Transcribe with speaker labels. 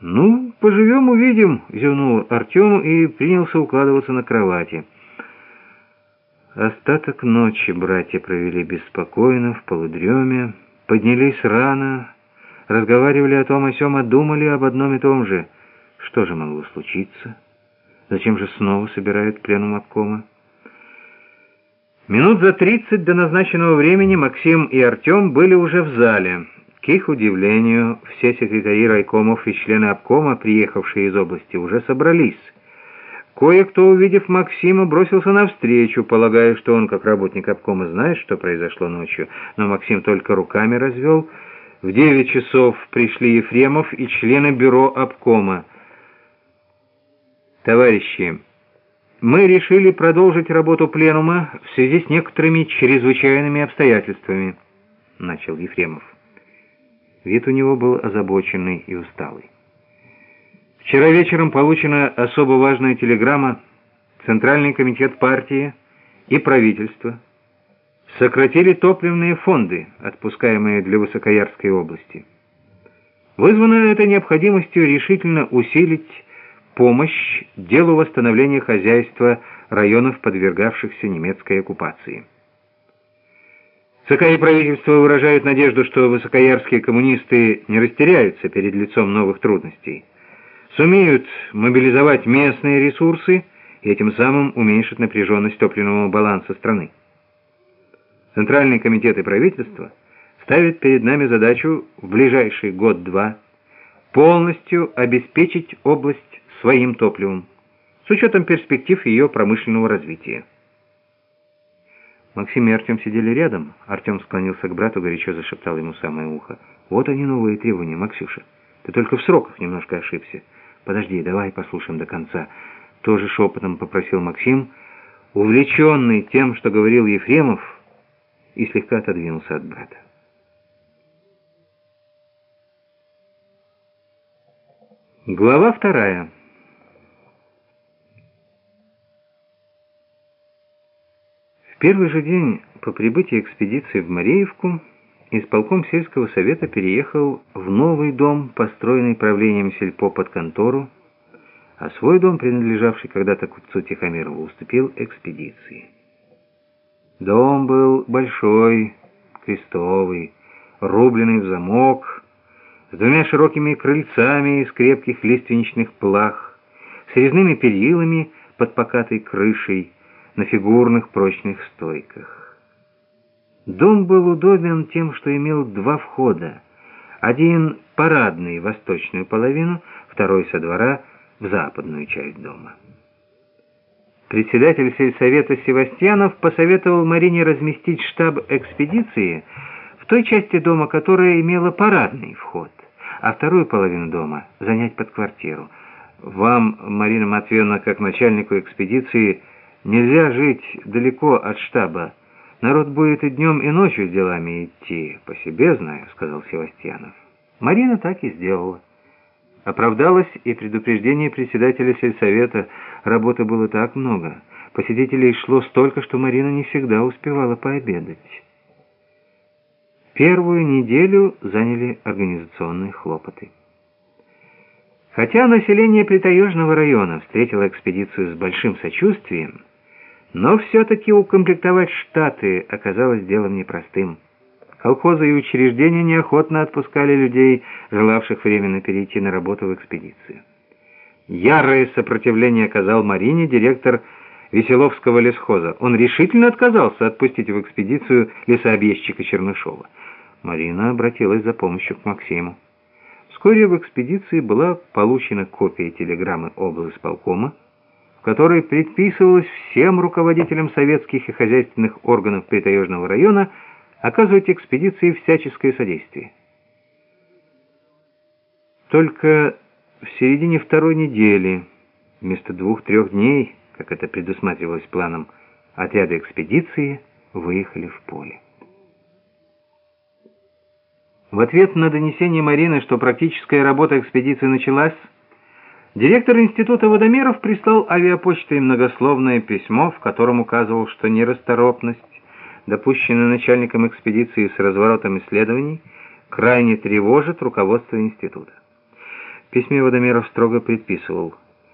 Speaker 1: «Ну, поживем, увидим», — зевнул Артем и принялся укладываться на кровати. Остаток ночи братья провели беспокойно, в полудреме, поднялись рано, разговаривали о том о сём, а думали об одном и том же. Что же могло случиться? Зачем же снова собирают пленум обкома? Минут за тридцать до назначенного времени Максим и Артем были уже в зале. К их удивлению, все секретари райкомов и члены обкома, приехавшие из области, уже собрались. Кое-кто, увидев Максима, бросился навстречу, полагая, что он, как работник обкома, знает, что произошло ночью. Но Максим только руками развел. В девять часов пришли Ефремов и члены бюро обкома. «Товарищи, мы решили продолжить работу пленума в связи с некоторыми чрезвычайными обстоятельствами», — начал Ефремов. Вид у него был озабоченный и усталый. Вчера вечером получена особо важная телеграмма. Центральный комитет партии и правительство сократили топливные фонды, отпускаемые для Высокоярской области. Вызвано это необходимостью решительно усилить помощь делу восстановления хозяйства районов, подвергавшихся немецкой оккупации. ЦК и правительство выражают надежду, что высокоярские коммунисты не растеряются перед лицом новых трудностей, сумеют мобилизовать местные ресурсы и этим самым уменьшить напряженность топливного баланса страны. Центральный комитет и правительство ставят перед нами задачу в ближайший год-два полностью обеспечить область своим топливом с учетом перспектив ее промышленного развития. Максим и Артем сидели рядом. Артем склонился к брату, горячо зашептал ему самое ухо. «Вот они новые требования, Максюша. Ты только в сроках немножко ошибся. Подожди, давай послушаем до конца». Тоже шепотом попросил Максим, увлеченный тем, что говорил Ефремов, и слегка отодвинулся от брата. Глава вторая. Первый же день по прибытии экспедиции в Мареевку исполком сельского совета переехал в новый дом, построенный правлением сельпо под контору, а свой дом, принадлежавший когда-то купцу Тихомирову, уступил экспедиции. Дом был большой, крестовый, рубленый в замок, с двумя широкими крыльцами из крепких лиственничных плах, с резными перилами под покатой крышей, на фигурных прочных стойках. Дом был удобен тем, что имел два входа. Один парадный в восточную половину, второй со двора в западную часть дома. Председатель сельсовета Севастьянов посоветовал Марине разместить штаб экспедиции в той части дома, которая имела парадный вход, а вторую половину дома занять под квартиру. Вам, Марина Матвеевна, как начальнику экспедиции, Нельзя жить далеко от штаба. Народ будет и днем, и ночью делами идти. По себе знаю, сказал Севастьянов. Марина так и сделала. Оправдалось и предупреждение председателя сельсовета. Работы было так много. Посетителей шло столько, что Марина не всегда успевала пообедать. Первую неделю заняли организационные хлопоты. Хотя население Притаежного района встретило экспедицию с большим сочувствием, но все-таки укомплектовать штаты оказалось делом непростым. Колхозы и учреждения неохотно отпускали людей, желавших временно перейти на работу в экспедицию. Ярое сопротивление оказал Марине директор Веселовского лесхоза. Он решительно отказался отпустить в экспедицию лесообъездчика Чернышова. Марина обратилась за помощью к Максиму. Вскоре в экспедиции была получена копия телеграммы облсполкома, которой предписывалось всем руководителям советских и хозяйственных органов Притаежного района оказывать экспедиции всяческое содействие. Только в середине второй недели, вместо двух-трех дней, как это предусматривалось планом, отряды экспедиции выехали в поле. В ответ на донесение Марины, что практическая работа экспедиции началась, Директор Института водомеров прислал авиапочтой многословное письмо, в котором указывал, что нерасторопность, допущенная начальником экспедиции с разворотом исследований, крайне тревожит руководство института. В письме Водомеров строго предписывал –